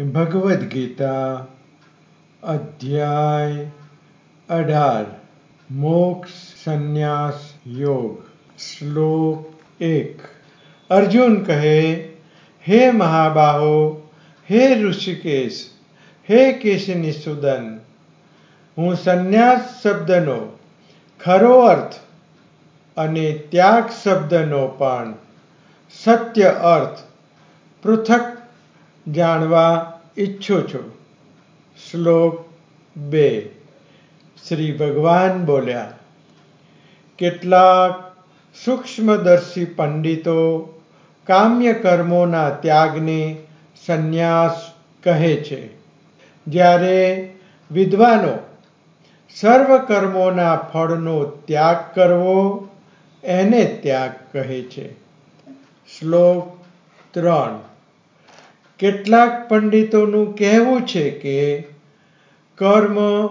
ભગવદ્ ગીતા અધ્યાય અઢાર મોક્ષ સંન્યાસ યોગ શ્લોક એક અર્જુન કહે હે મહાબાહો હે ઋષિકેશ હે કેશિનિસુદન હું સંન્યાસ શબ્દનો ખરો અર્થ અને ત્યાગ શબ્દનો પણ સત્ય અર્થ પૃથક જાણવા ઈચ્છું છું? શ્લોક બે. શ્રી ભગવાન બોલ્યા, કેટલાક સૂક્ષ્મદર્શી પંડિતો કામ્ય કર્મોના ત્યાગને સંન્યાસ કહે છે. જ્યારે વિદ્વાનો સર્વ કર્મોના ફળનો ત્યાગ કરવો, એને ત્યાગ કહે છે. શ્લોક ત્રણ. કેટલાક પંડિતોનું કહેવું છે કે કર્મ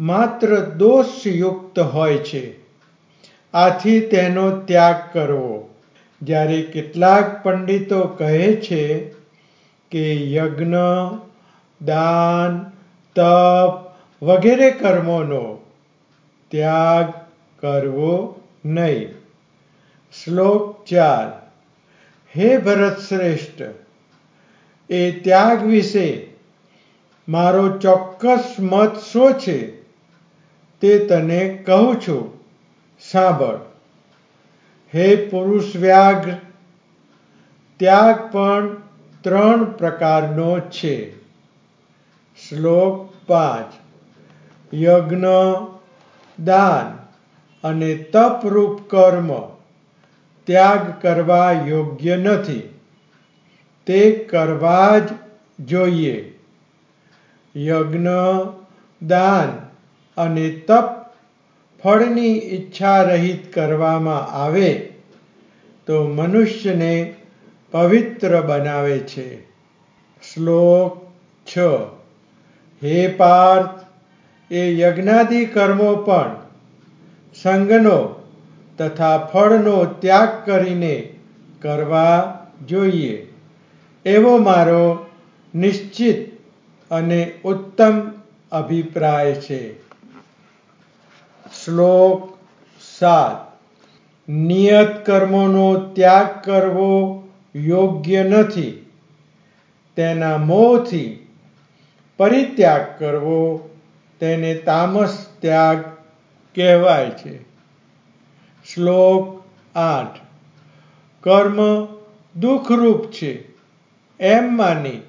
માત્ર દોષયુક્ત હોય છે. આથી તેનો ત્યાગ કરવો. જ્યારે કેટલાક પંડિતો કહે છે કે યજ્ઞ, દાન, તપ વગેરે કર્મોનો ત્યાગ કરવો નહીં. શ્લોક ચાર. હે ભરત શ્રેષ્ઠ એ ત્યાગ વિશે મારો ચોક્કસ મત શું છે તે તને કહું છું. સાંભળ. હે પુરુષ વ્યાઘ્ર, ત્યાગ પણ ત્રણ પ્રકારનો છે. શ્લોક પાંચ. યજ્ઞ, દાન અને તપરૂપ કર્મ. ત્યાગ કરવા યોગ્ય નથી. તે કરવા જ જોઈએ. યજ્ઞ, દાન અને તપ ફળની ઈચ્છા રહિત કરવામાં આવે તો મનુષ્યને પવિત્ર બનાવે છે. શ્લોક છ. હે પાર્થ, એ યજ્ઞાદિ કર્મો પણ સંગનો તથા ફળનો ત્યાગ કરીને કરવા જોઈએ. એવો મારો નિશ્ચિત અને ઉત્તમ અભિપ્રાય છે. શ્લોક સાત. નિયત કર્મોનો ત્યાગ કરવો યોગ્ય નથી. તેના મોહથી પરિત્યાગ કરવો તેને તામસ ત્યાગ કહેવાય છે. શ્લોક આઠ. કર્મ દુઃખરૂપ છે. એમ માની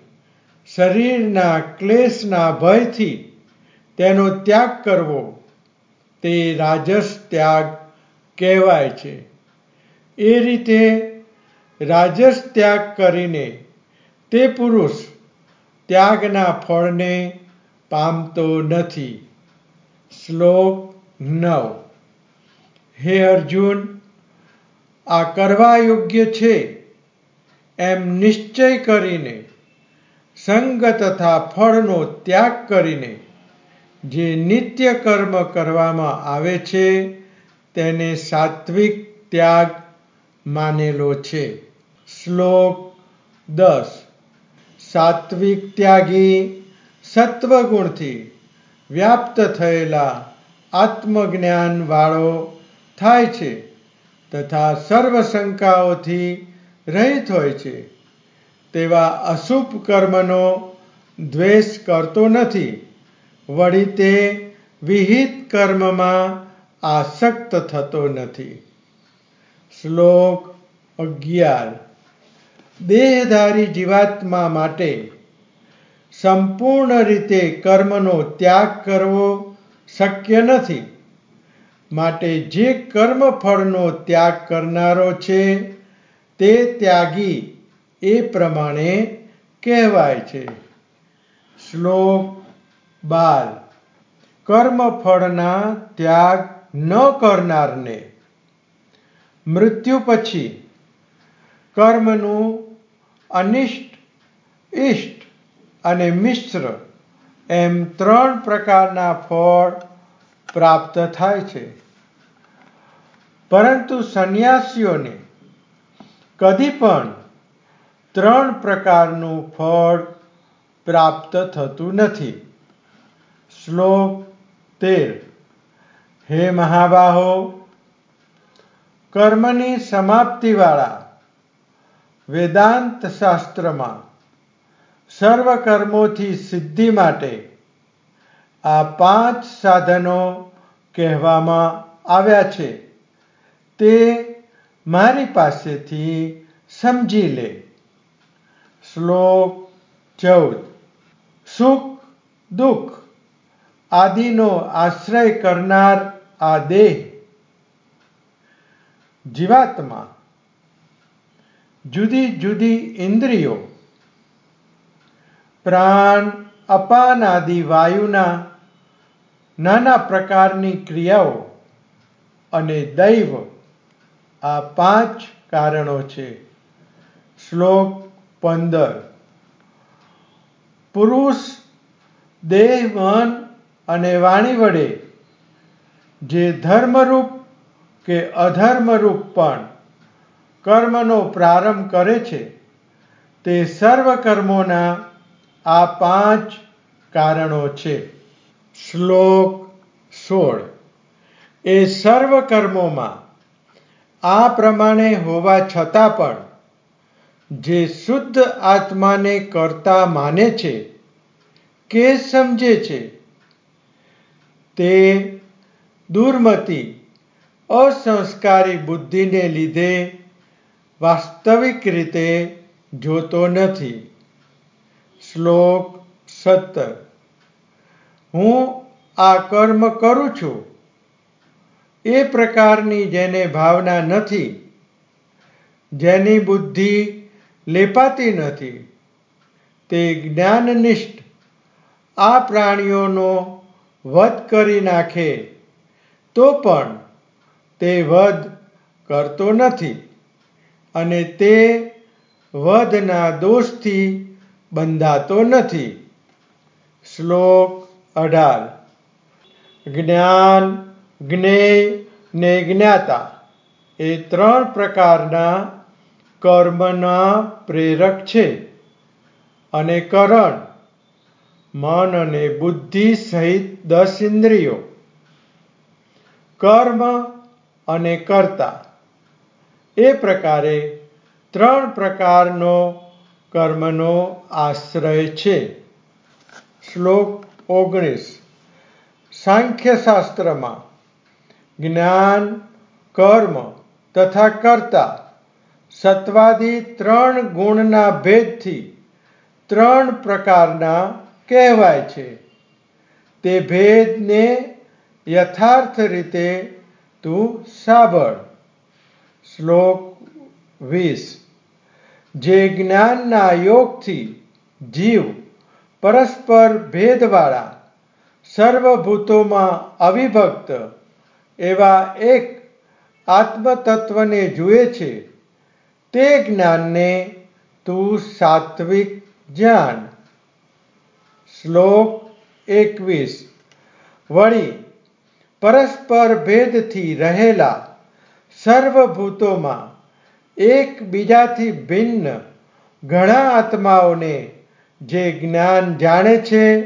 શરીરના ક્લેશના ભયથી તેનો ત્યાગ કરવો તે રાજસ ત્યાગ કહેવાય છે. એ રીતે રાજસ ત્યાગ કરીને તે પુરુષ ત્યાગના ફળને પામતો નથી. શ્લોક નવ. હે અર્જુન, આ કરવા યોગ્ય છે? એમ નિશ્ચય કરીને, સંગ તથા ફળનો ત્યાગ કરીને, જે નિત્ય કર્મ કરવામાં આવે છે, તેને સાત્વિક ત્યાગ માનેલો છે. શ્લોક દસ. સાત્વિક ત્યાગી સત્વગુણથી વ્યાપ્ત થયેલા આત્મજ્ઞાન વાળો થાય છે તથા સર્વ શંકાઓથી રહિત હોય છે. તેવા અશુભ કર્મનો દ્વેષ કરતો નથી. વળી તે વિહિત કર્મમાં આસક્ત થતો નથી. શ્લોક અગિયાર. દેહધારી જીવાત્મા માટે સંપૂર્ણ રીતે કર્મનો ત્યાગ કરવો શક્ય નથી. માટે જે કર્મફળનો ત્યાગ કરનારો છે તે ત્યાગી એ પ્રમાણે કહેવાય છે. શ્લોક બાર, કર્મફળના ત્યાગ ન કરનારને. મૃત્યુ પછી કર્મનું અનિષ્ટ ઇષ્ટ અને મિશ્ર એમ ત્રણ પ્રકારના ફળ પ્રાપ્ત થાય છે. પરંતુ સંન્યાસીઓને કદી પણ ત્રણ પ્રકારનું ફળ પ્રાપ્ત થતું નથી. શ્લોક તેર. હે મહાબાહો, કર્મની સમાપ્તિવાળા વેદાંત શાસ્ત્રમાં સર્વ કર્મોથી સિદ્ધિ માટે આ પાંચ સાધનો કહેવામાં આવ્યા છે. તે મારી પાસેથી સમજી લે. શ્લોક ચૌદ. સુખ, દુઃખ આદિનો આશ્રય કરનાર આ દેહ જીવાત્મા, જુદી જુદી ઇન્દ્રિયો, પ્રાણ, અપાન આદિ વાયુના નાના પ્રકારની ક્રિયાઓ અને દૈવ આ પાંચ કારણો છે. શ્લોક પંદર. પુરુષ દેહ, મન અને વાણી વડે જે ધર્મરૂપ કે અધર્મરૂપ પણ કર્મનો પ્રારંભ કરે છે, તે સર્વ કર્મોના આ પાંચ કારણો છે. શ્લોક સોળ. એ સર્વ કર્મોમાં આ પ્રમાણે હોવા છતાં પણ, જે શુદ્ધ આત્માને કરતા માને છે, કે સમજે છે, તે દુર્મતી, અસંસ્કારી બુદ્ધિને લીધે વાસ્તવિક રીતે જોતો નથી. શ્લોક સત્તર. હું આ કર્મ કરું છું. એ પ્રકારની જેને ભાવના નથી, જેની બુદ્ધિ લેપાતી નથી, તે જ્ઞાનનિષ્ઠ આ પ્રાણીઓનો વધ કરી નાખે, તો પણ તે વધ કરતો નથી અને તે વધના દોષથી બંધાતો નથી. શ્લોક અઢાર. જ્ઞાન જ્ઞેય ને જ્ઞાતા. એ ત્રણ પ્રકારના કર્મના પ્રેરક છે. અને કરણ, મન અને બુદ્ધિ સહિત દસ ઇન્દ્રિયો. કર્મ અને કર્તા. એ પ્રકારે ત્રણ પ્રકારનો કર્મનો આશ્રય છે. શ્લોક ઓગણીસ. સાંખ્યશાસ્ત્રમાં જ્ઞાન, કર્મ તથા કર્તા સત્વાદી ત્રણ ગુણના ભેદથી ત્રણ પ્રકારના કહેવાય છે. તે ભેદને યથાર્થ રીતે તું સાંભળ. શ્લોક વીસ. જે જ્ઞાનના યોગથી જીવ પરસ્પર ભેદવાળા, સર્વભૂતોમાં અવિભક્ત એવા એક આત્મતત્વને જુએ છે, તે જ્ઞાનને તું સાત્વિક જ્ઞાન. શ્લોક એકવીસ. વળી, પરસ્પર ભેદથી રહેલા સર્વભૂતોમાં એકબીજાથી ભિન્ન ઘણા આત્માઓને જે જ્ઞાન જાણે છે,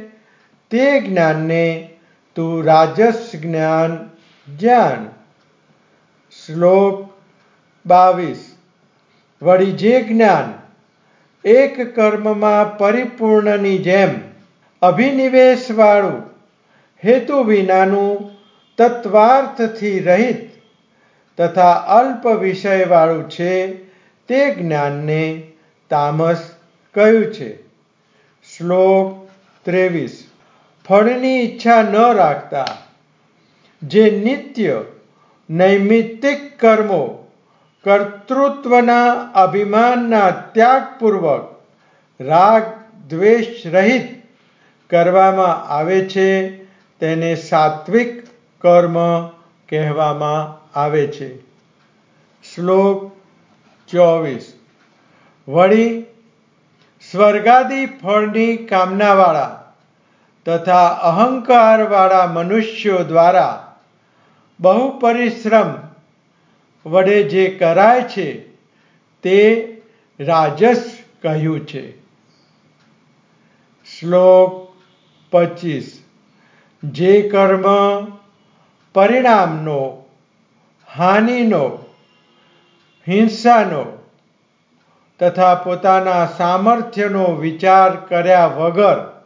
તે જ્ઞાનને તું રાજસ જ્ઞાન જાણ શ્લોક બાવીસ. વળી જે જ્ઞાન એક કર્મમાં પરિપૂર્ણની જેમ અભિનિવેશવાળું હેતુ વિનાનું તત્વાર્થથી રહિત તથા અલ્પ વિષયવાળું છે તે જ્ઞાનને તામસ કહ્યું છે. શ્લોક ત્રેવીસ. ફળની ઈચ્છા ન રાખતા જે નિત્ય નૈમિત્તિક કર્મો કર્તૃત્વના અભિમાનના ત્યાગપૂર્વક રાગ, દ્વેષ રહિત કરવામાં આવે છે, તેને સાત્વિક કર્મ કહેવામાં આવે છે. શ્લોક ચોવીસ. વળી સ્વર્ગાદી ફળની કામનાવાળા તથા અહંકારવાળા મનુષ્યો દ્વારા બહુ પરિશ્રમ વડે જે કરાય છે, તે રાજસ કહ્યું છે. શ્લોક પચીસ. જે કર્મ પરિણામનો, હાનિનો, હિંસાનો તથા પોતાના સામર્થ્યનો વિચાર કર્યા વગર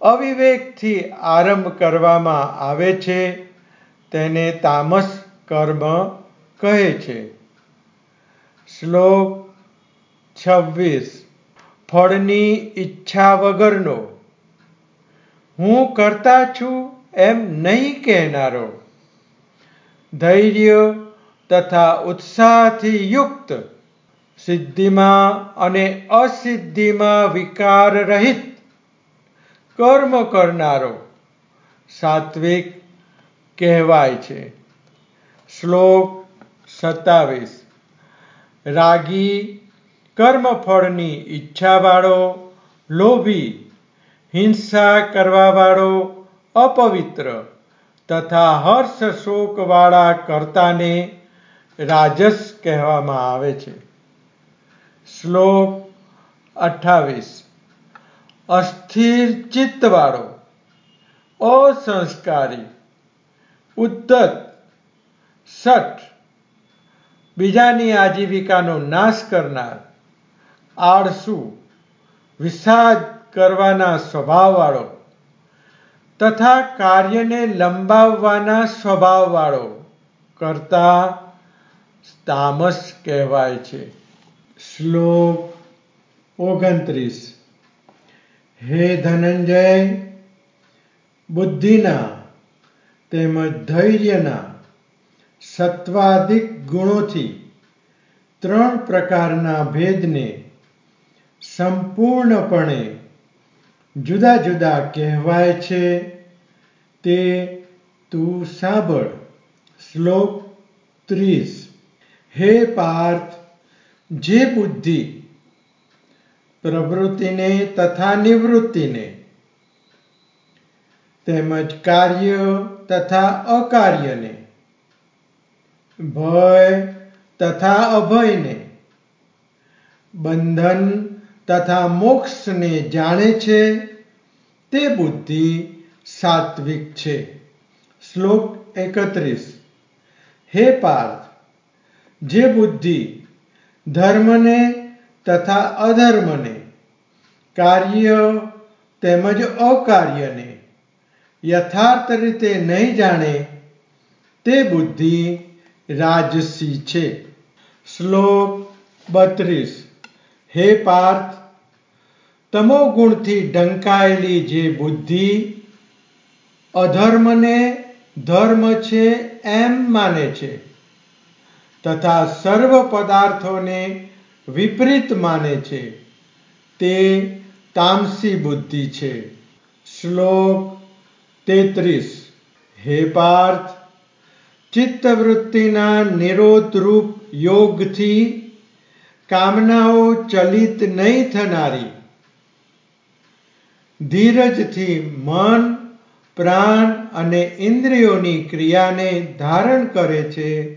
અવિવેકથી આરંભ કરવામાં આવે છે તેને તામસ કર્મ કહે છે. શ્લોક છવ્વીસ, ફળની ઈચ્છા વગરનો. હું કરતા છું એમ નહીં કહેનારો. ધૈર્ય તથા ઉત્સાહથી યુક્ત, સિદ્ધિમાં અને અસિદ્ધિમાં વિકાર રહિત કર્મ કરનારો. સાત્વિક કહેવાય છે. શ્લોક સત્તાવીસ. રાગી કર્મફળની ઈચ્છાવાળો, લોભી, હિંસા કરવાવાળો, અપવિત્ર તથા હર્ષ શોકવાળા કર્તાને રાજસ કહેવામાં આવે છે. શ્લોક અઠ્ઠાવીસ. અસ્થિર ચિત્તવાળો, અસંસ્કારી ઉદ્ધત સટ બીજાની આજીવિકાનો નાશ કરનાર આળસુ, વિષાદ કરવાના સ્વભાવવાળો તથા કાર્યને લંબાવવાના સ્વભાવવાળો કરતા તામસ કહેવાય છે. શ્લોક ઓગણત્રીસ. હે ધનંજય, બુદ્ધિના તેમજ ધૈર્યના સત્વાધિક ગુણોથી ત્રણ પ્રકારના ભેદને સંપૂર્ણપણે જુદા જુદા કહેવાય છે. તે તું સાંભળ. શ્લોક ત્રીસ. હે પાર્થ, જે બુદ્ધિ પ્રવૃત્તિને તથા નિવૃત્તિને તેમજ કાર્ય તથા અકાર્યને. ભય તથા અભયને. બંધન તથા મોક્ષને જાણે છે, તે બુદ્ધિ સાત્વિક છે. શ્લોક એકત્રીસ. હે પાર્થ, જે બુદ્ધિ ધર્મને તથા અધર્મને, કાર્ય તેમજ અકાર્યને યથાર્થ રીતે નહીં જાણે તે બુદ્ધિ રાજસી છે. શ્લોક બત્રીસ. હે પાર્થ તમોગુણથી ઢંકાયેલી જે બુદ્ધિ અધર્મને ધર્મ છે એમ માને છે, તથા સર્વ પદાર્થોને વિપરીત માને છે, તે તામસી બુદ્ધિ છે. શ્લોક તેત્રીસ. હે પાર્થ, ચિત્તવૃત્તિના નિરોધરૂપ યોગથી કામનાઓ ચલિત નહીં થનારી. ધીરજથી મન, પ્રાણ અને ઇન્દ્રિયોની ક્રિયાને ધારણ કરે છે,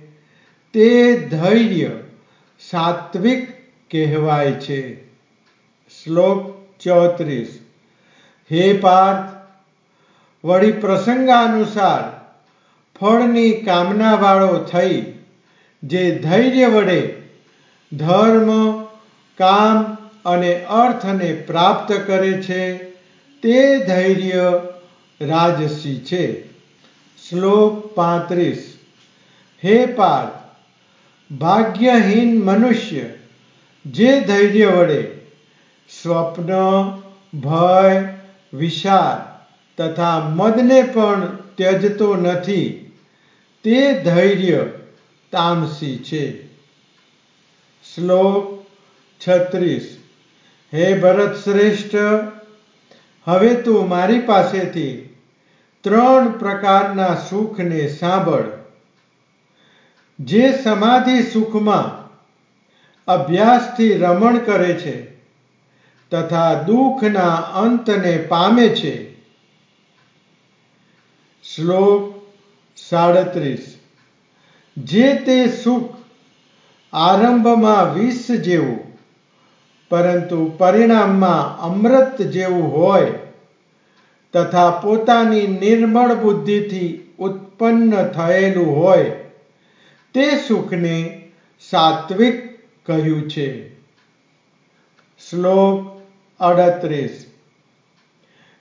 તે ધૈર્ય સાત્વિક કહેવાય છે. શ્લોક ચોત્રીસ. હે પાર્થ વળી પ્રસંગાનુસાર ફળની કામનાવાળો થઈ જે ધૈર્ય વડે ધર્મ, કામ અને અર્થને પ્રાપ્ત કરે છે, તે ધૈર્ય રાજસી છે. શ્લોક પાંત્રીસ. હે પાર્થ ભાગ્યહીન મનુષ્ય જે ધૈર્ય વડે સ્વપ્ન, ભય વિષાદ તથા મદને પણ ત્યજતો નથી. તે ધૈર્ય તામસી છે. શ્લોક છત્રીસ. હે ભરત શ્રેષ્ઠ, હવે તું મારી પાસેથી ત્રણ પ્રકારના સુખને સાંભળ. જે સમાધિ સુખમાં અભ્યાસથી રમણ કરે છે તથા દુઃખના અંતને પામે છે. શ્લોક સાડત્રીસ. જે તે સુખ આરંભમાં વિષ જેવું, પરંતુ પરિણામમાં અમૃત જેવું હોય, તથા પોતાની નિર્મળ બુદ્ધિથી ઉત્પન્ન થયેલું હોય, તે સુખને સાત્વિક કહ્યું છે. શ્લોક અડત્રીસ.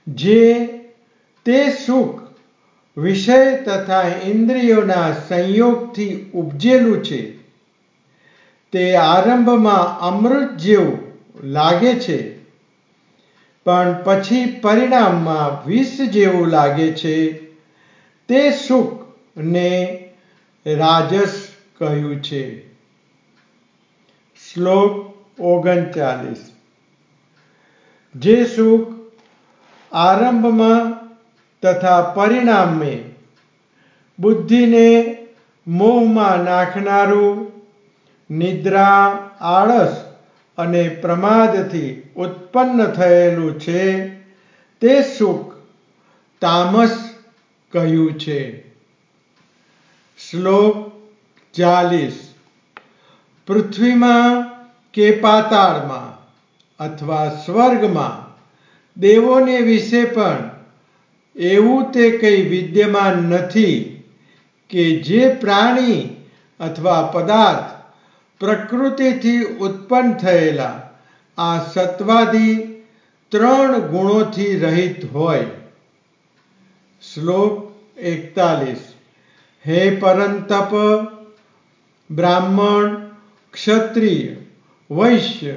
જે તે સુખ વિષય તથા ઇન્દ્રિયોના સંયોગથી ઉપજેલું છે. તે આરંભમાં અમૃત જેવું લાગે છે, પણ પછી પરિણામમાં વિષ જેવું લાગે છે. તે સુખને રાજસ કહ્યું છે. શ્લોક ઓગણચાલીસ. જે સુખ આરંભમાં તથા પરિણામે બુદ્ધિને મોહમાં નાખનારું નિદ્રા, આળસ અને પ્રમાદથી ઉત્પન્ન થયેલું છે, તે સુખ તામસ કહ્યું છે. શ્લોક ચાલીસ. પૃથ્વીમાં કે પાતાળમાં અથવા સ્વર્ગમાં દેવોને વિશે પણ એવું તે કંઈ વિદ્યમાન નથી કે જે પ્રાણી અથવા પદાર્થ પ્રકૃતિથી ઉત્પન્ન થયેલા આ સત્વાદી ત્રણ ગુણોથી રહિત હોય. શ્લોક એકતાલીસ. હે પરંતપ, બ્રાહ્મણ, ક્ષત્રિય, વૈશ્ય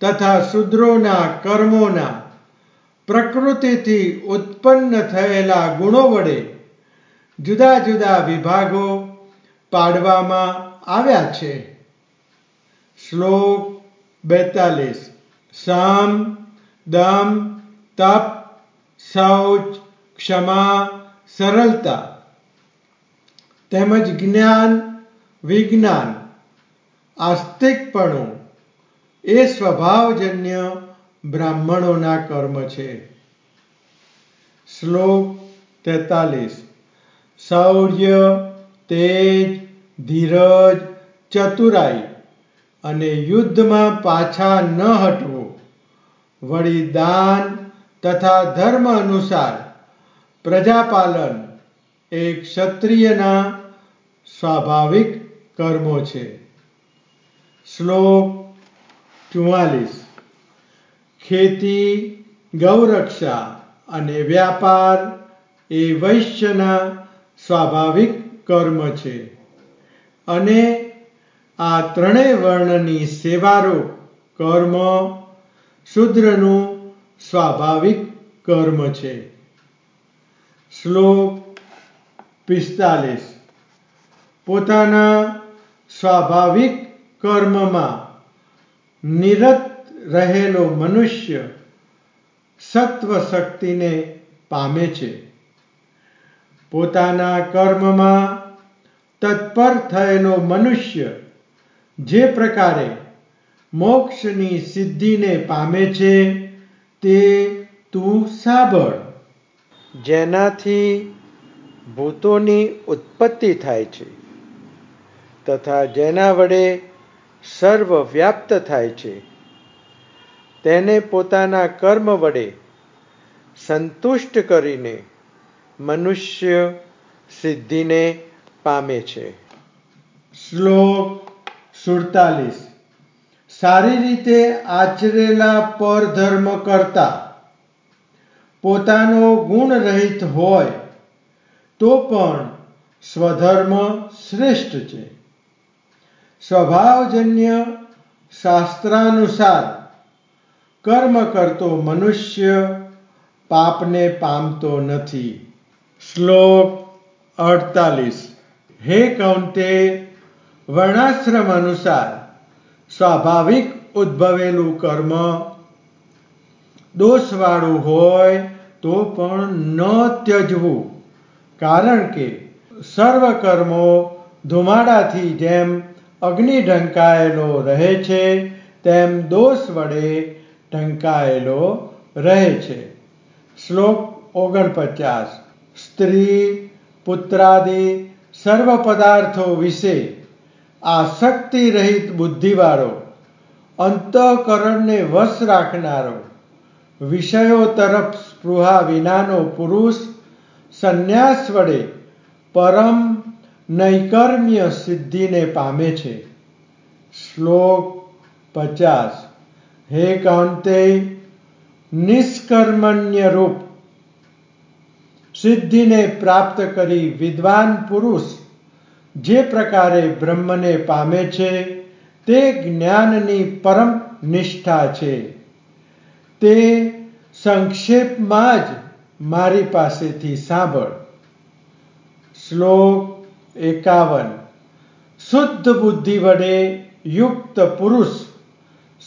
તથા શુદ્રોના કર્મોના પ્રકૃતિથી ઉત્પન્ન થયેલા ગુણો વડે જુદા જુદા વિભાગો પાડવામાં આવ્યા છે. શ્લોક બેતાલીસ. સામ, દમ, તપ, શૌચ, ક્ષમા, સરળતા. તેમજ જ્ઞાન, વિજ્ઞાન, આસ્તિકપણું એ સ્વભાવજન્ય બ્રાહ્મણોના કર્મ છે. શ્લોક તેતાલીસ. શૌર્ય, તેજ, ધીરજ, ચતુરાઈ અને યુદ્ધમાં પાછા ન હટવું. વળી દાન તથા ધર્મ અનુસાર પ્રજાપાલન એ ક્ષત્રિયના સ્વાભાવિક કર્મો છે. શ્લોક ચુમ્માલીસ ખેતી, ગૌરક્ષા અને વ્યાપાર એ વૈશ્યના સ્વાભાવિક કર્મ છે. અને આ ત્રણેય વર્ણની સેવારૂપ કર્મ શુદ્રનું સ્વાભાવિક કર્મ છે. શ્લોક પિસ્તાલીસ. પોતાના સ્વાભાવિક કર્મમાં નિરત રહેલો મનુષ્ય સત્વ શક્તિને પામે છે. પોતાના કર્મમાં તત્પર થયેલો મનુષ્ય જે પ્રકારે મોક્ષની સિદ્ધિને પામે છે તે તું સાંભળ. જેનાથી ભૂતોની ઉત્પત્તિ થાય છે તથા જેના વડે સર્વ વ્યાપ્ત થાય છે. તેને પોતાના કર્મ વડે સંતુષ્ટ કરીને મનુષ્ય સિદ્ધિને પામે છે. શ્લોક સુડતાલીસ. સારી રીતે આચરેલા પરધર્મ કરતા પોતાનો ગુણ રહિત હોય તો પણ સ્વધર્મ શ્રેષ્ઠ છે. સ્વભાવજન્ય શાસ્ત્રાનુસાર કર્મ કરતો મનુષ્ય પાપને પામતો નથી. શ્લોક અડતાલીસ. હે કૌંતે, વર્ણાશ્રમ અનુસાર સ્વાભાવિક ઉદ્ભવેલું કર્મ દોષવાળું હોય તો પણ ન ત્યજવું. કારણ કે સર્વ કર્મો ધુમાડાથી જેમ અગ્નિ ઢંકાયેલો રહે છે, તેમ દોષ વડે ઢંકાયેલો રહે છે. શ્લોક ઓગણપચાસ. સ્ત્રી, પુત્રાદિ, સર્વ પદાર્થો વિશે આસક્તિ રહિત બુદ્ધિવાળો, અંતઃકરણને વશ રાખનારો, વિષયો તરફ સ્પૃહા વિનાનો પુરુષ, સંન્યાસ વડે પરમ નૈકર્મ્ય સિદ્ધિને પામે છે. શ્લોક પચાસ. હે કાંતે નિષ્કર્મણ્ય રૂપ. સિદ્ધિને પ્રાપ્ત કરી વિદ્વાન પુરુષ જે પ્રકારે બ્રહ્મને પામે છે, તે જ્ઞાનની પરમ નિષ્ઠા છે. તે સંક્ષેપમાં જ મારી પાસેથી સાંભળ. શ્લોક એકાવન. શુદ્ધ બુદ્ધિ વડે યુક્ત પુરુષ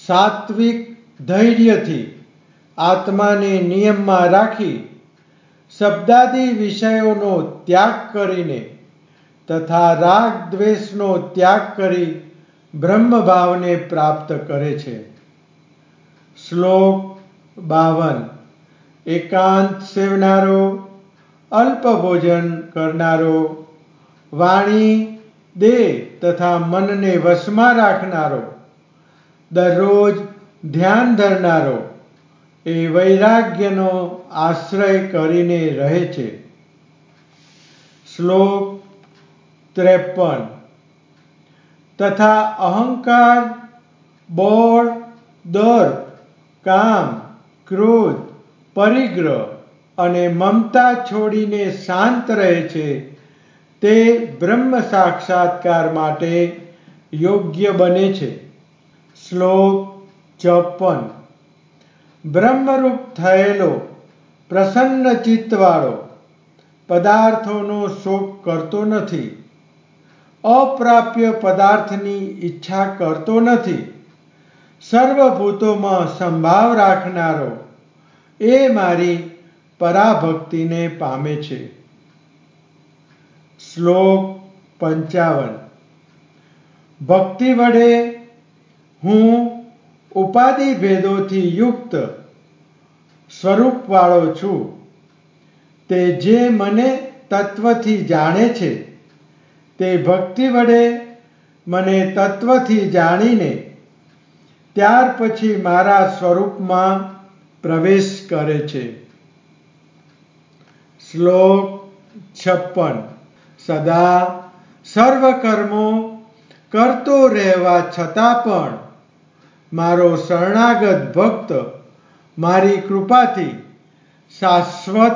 સાત્વિક ધૈર્યથી આત્માને નિયમમાં રાખી શબ્દાદી વિષયોનો ત્યાગ કરીને તથા રાગ દ્વેષનો ત્યાગ કરી બ્રહ્મભાવને પ્રાપ્ત કરે છે. શ્લોક બાવન. એકાંત સેવનારો, અલ્પ ભોજન કરનારો, વાણી, દેહ તથા મનને વશમાં રાખનારો દરરોજ ધ્યાન ધરનારો એ વૈરાગ્યનો આશ્રય કરીને રહે છે. શ્લોક ત્રેપન. તથા અહંકાર, બોળ દર્પ કામ, ક્રોધ, પરિગ્રહ અને મમતા છોડીને શાંત રહે છે તે બ્રહ્મ સાક્ષાત્કાર માટે યોગ્ય બને છે. શ્લોક ચોપન. બ્રહ્મરૂપ થયેલો, પ્રસન્ન ચિત્તવાળો, પદાર્થોનો શોક કરતો નથી. અપ્રાપ્ય પદાર્થની ઈચ્છા કરતો નથી. સર્વભૂતોમાં સંભાવ રાખનારો, એ મારી પરાભક્તિને પામે છે. શ્લોક પંચાવન. ભક્તિ વડે હું ઉપાધિ ભેદોથી યુક્ત સ્વરૂપવાળો છું. તે જે મને તત્વથી જાણે છે, તે ભક્તિ વડે મને તત્વથી જાણીને ત્યાર પછી મારા સ્વરૂપમાં પ્રવેશ કરે છે. શ્લોક છપ્પન. સદા સર્વ કર્મો કરતો રહેવા છતાં પણ મારો શરણાગત ભક્ત, મારી કૃપાથી શાશ્વત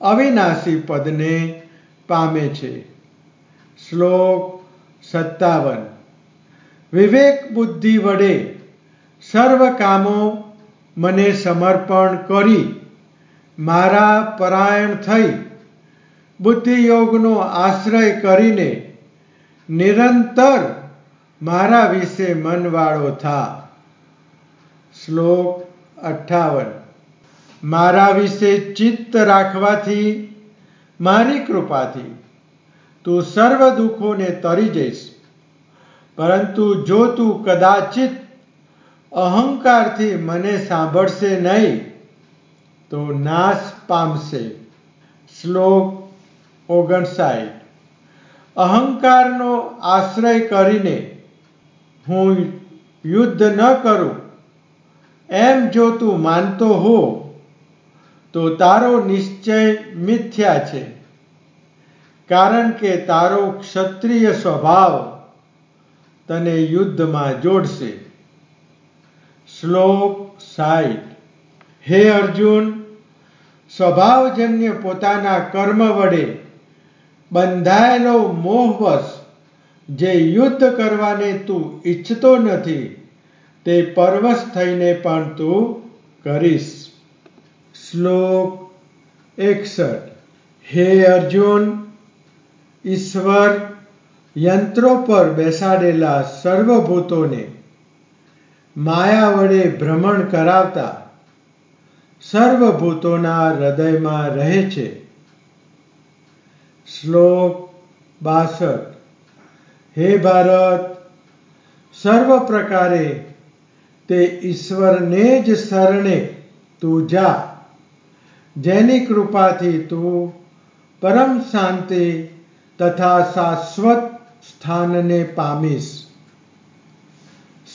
અવિનાશી પદને પામે છે. શ્લોક સત્તાવન. વિવેક બુદ્ધિ વડે સર્વ કામો મને સમર્પણ કરી મારા પરાયણ થઈ બુદ્ધિયોગનો આશ્રય કરીને નિરંતર મારા વિશે મનવાળો થા. શ્લોક અઠ્ઠાવન. મારા વિશે ચિત્ત રાખવાથી, મારી કૃપાથી, તું સર્વ દુઃખોને તરી જઈશ. પરંતુ જો તું કદાચિત અહંકારથી મને સાંભળશે નહીં, તો નાશ પામશે. શ્લોક ઓગણસાઠ. અહંકારનો આશ્રય કરીને હું યુદ્ધ ન કરું. એમ જો તું માનતો હો, તો તારો નિશ્ચય મિથ્યા છે. કારણ કે તારો ક્ષત્રિય સ્વભાવ તને યુદ્ધમાં જોડશે. શ્લોક સાઠ હે અર્જુન, સ્વભાવજન્ય પોતાના કર્મ વડે બંધાયેલો મોહવશ જે યુદ્ધ કરવાને તું ઈચ્છતો નથી તે પરવશ થઈને પણ તું કરીશ. શ્લોક એકસઠ. હે અર્જુન, ઈશ્વર, યંત્રો પર બેસાડેલા સર્વભૂતોને માયા વડે ભ્રમણ કરાવતા સર્વભૂતોના હૃદયમાં રહે છે. શ્લોક બાસઠ. હે ભારત, સર્વ પ્રકારે તે ઈશ્વરને જ શરણે તું જા. જેની કૃપાથી તું પરમ શાંતિ તથા શાશ્વત સ્થાનને પામીશ.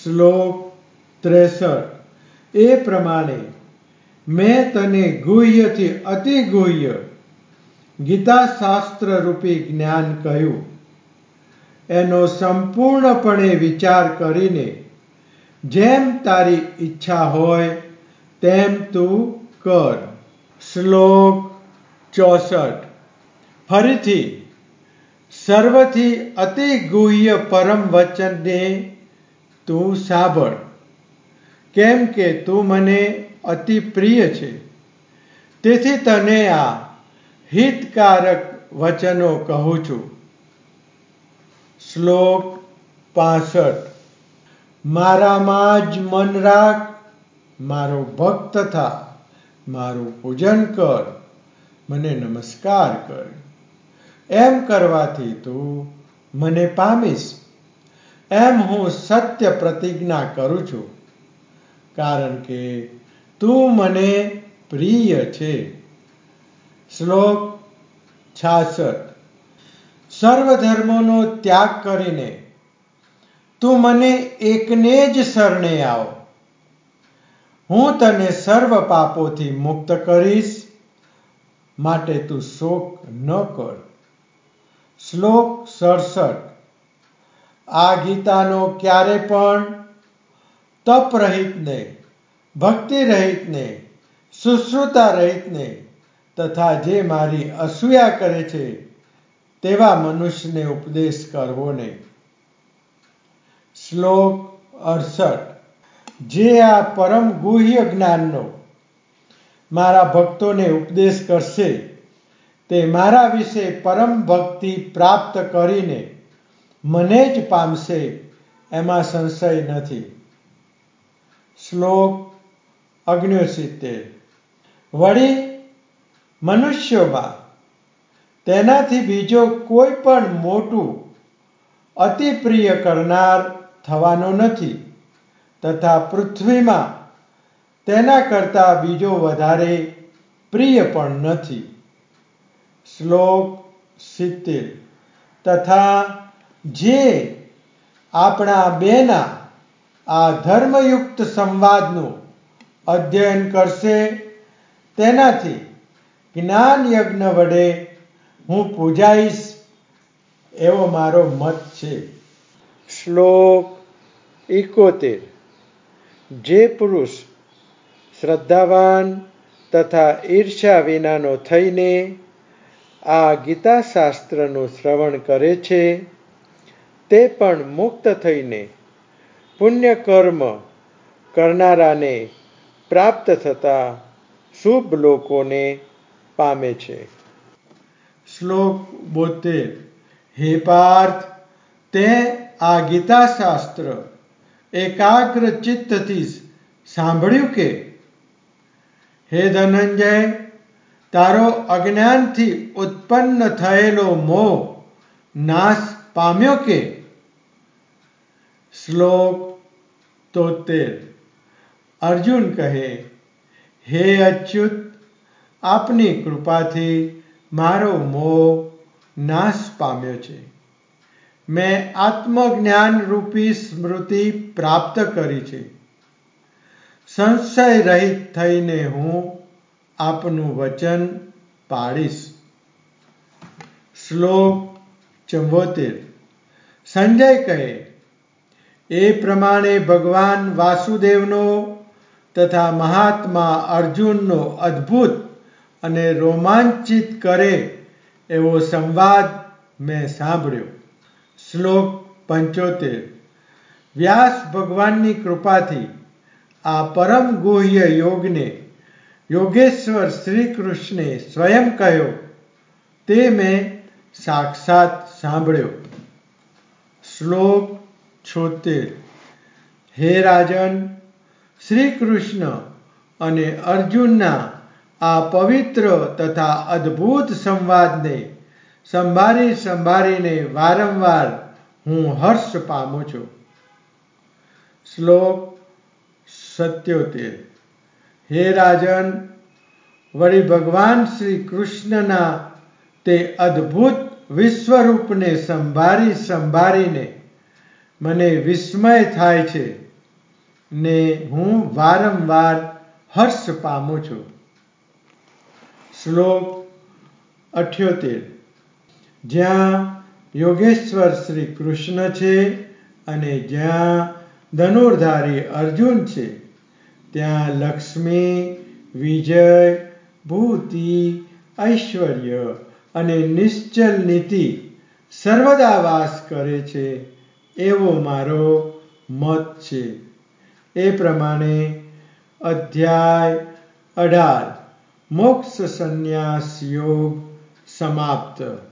શ્લોક ત્રેસઠ. એ પ્રમાણે મેં તને ગુહ્યથી અતિ ગુહ્ય ગીતાશાસ્ત્ર રૂપી જ્ઞાન કહ્યું. એનો સંપૂર્ણપણે વિચાર કરીને જેમ તારી ઈચ્છા હોય, તેમ તું કર. શ્લોક ચોસઠ. ફરીથી, સર્વથી અતિ ગુહ્ય પરમ વચનને તું સાંભળ. કેમ કે તું મને અતિ પ્રિય છે. તેથી તને આ હિતકારક વચનો કહું છું. શ્લોક પાસઠ. મારામાં જ મન રાખ. મારો ભક્ત થા. મારું પૂજન કર. મને નમસ્કાર કર. એમ કરવાથી તું મને પામીશ. એમ હું સત્ય પ્રતિજ્ઞા કરું છું. કારણ કે તું મને પ્રિય છે. શ્લોક છાસઠ. સર્વ ધર્મોનો ત્યાગ કરીને તું મને એકને જ શરણે આવ. હું તને સર્વ પાપોથી મુક્ત કરીશ, માટે તું શોક ન કર. શ્લોક સડસઠ. આ ગીતાનો ક્યારે પણ તપ રહિતને, ભક્તિ રહિતને, શુશ્રુતા રહિતને તથા જે મારી અસૂયા કરે છે, તેવા મનુષ્યને ઉપદેશ કરવો નહીં. શ્લોક અડસઠ. જે આ પરમ ગુહ્ય જ્ઞાનનો મારા ભક્તોને ઉપદેશ કરશે, તે મારા વિશે પરમ ભક્તિ પ્રાપ્ત કરીને મને જ પામશે, એમાં સંશય નથી. શ્લોક અગ્નિસિત્તેર વળી, મનુષ્યોમાં તેનાથી બીજો કોઈ પણ મોટું અતિ પ્રિય કરનાર થવાનો નથી. તથા પૃથ્વીમાં તેના કરતાં બીજો વધારે પ્રિય પણ નથી. શ્લોક સિત્તેર. તથા જે આપણા બેના આ ધર્મયુક્ત સંવાદનું અધ્યયન કરશે, તેનાથી જ્ઞાન યજ્ઞ વડે હું પૂજાઈશ એવો મારો મત છે. શ્લોક એકોતેર. જે પુરુષ શ્રદ્ધાવાન તથા ઈર્ષ્યા વિનાનો થઈને આ ગીતાશાસ્ત્રનું શ્રવણ કરે છે, તે પણ મુક્ત થઈને પુણ્ય કર્મ કરનારાને પ્રાપ્ત થતા શુભ લોકોને પામે છે. શ્લોક બોતેર. હે પાર્થ, તે આ ગીતાશાસ્ત્ર એકાગ્ર ચિત્તથી સાંભળ્યું કે હે ધનંજય તારો અજ્ઞાનથી ઉત્પન્ન થયેલો મોહ નાશ પામ્યો કે શ્લોક તોતેર અર્જુન કહે હે અચ્યુત આપની કૃપાથી મારો મોહ નાશ પામ્યો છે મેં આત્મજ્ઞાન રૂપી સ્મૃતિ પ્રાપ્ત કરી છે. સંશય રહિત થઈને હું આપનું વચન પાડીશ શ્લોક ચુંબોતેર સંજય કહે, એ પ્રમાણે ભગવાન વાસુદેવનો તથા મહાત્મા અર્જુનનો અદ્ભુત અને રોમાંચિત કરે એવો સંવાદ મેં સાંભળ્યો. શ્લોક પંચોતેર. વ્યાસ ભગવાનની કૃપાથી આ પરમ ગુહ્ય યોગને યોગેશ્વર શ્રી કૃષ્ણે સ્વયં કહ્યો. તે મેં સાક્ષાત સાંભળ્યો. શ્લોક છોતેર. હે રાજન શ્રી કૃષ્ણ અને અર્જુનના આ પવિત્ર તથા અદ્ભુત સંવાદને સંભાળી સંભાળીને વારંવાર હું હર્ષ પામું છું. શ્લોક સત્યોતેર. હે રાજન, વળી ભગવાન શ્રી કૃષ્ણના તે અદ્ભુત વિશ્વરૂપને સંભાળી સંભાળીને મને વિસ્મય થાય છે ને હું વારંવાર હર્ષ પામું છું. શ્લોક અઠ્યોતેર. જ્યાં યોગેશ્વર શ્રી કૃષ્ણ છે અને જ્યાં ધનુર્ધારી અર્જુન છે, ત્યાં લક્ષ્મી, વિજય, ભૂતિ, ઐશ્વર્ય અને નિશ્ચલ નીતિ સર્વદા વાસ કરે છે, એવો મારો મત છે. એ પ્રમાણે અધ્યાય અઢાર, મોક્ષ સંન્યાસ યોગ સમાપ્ત.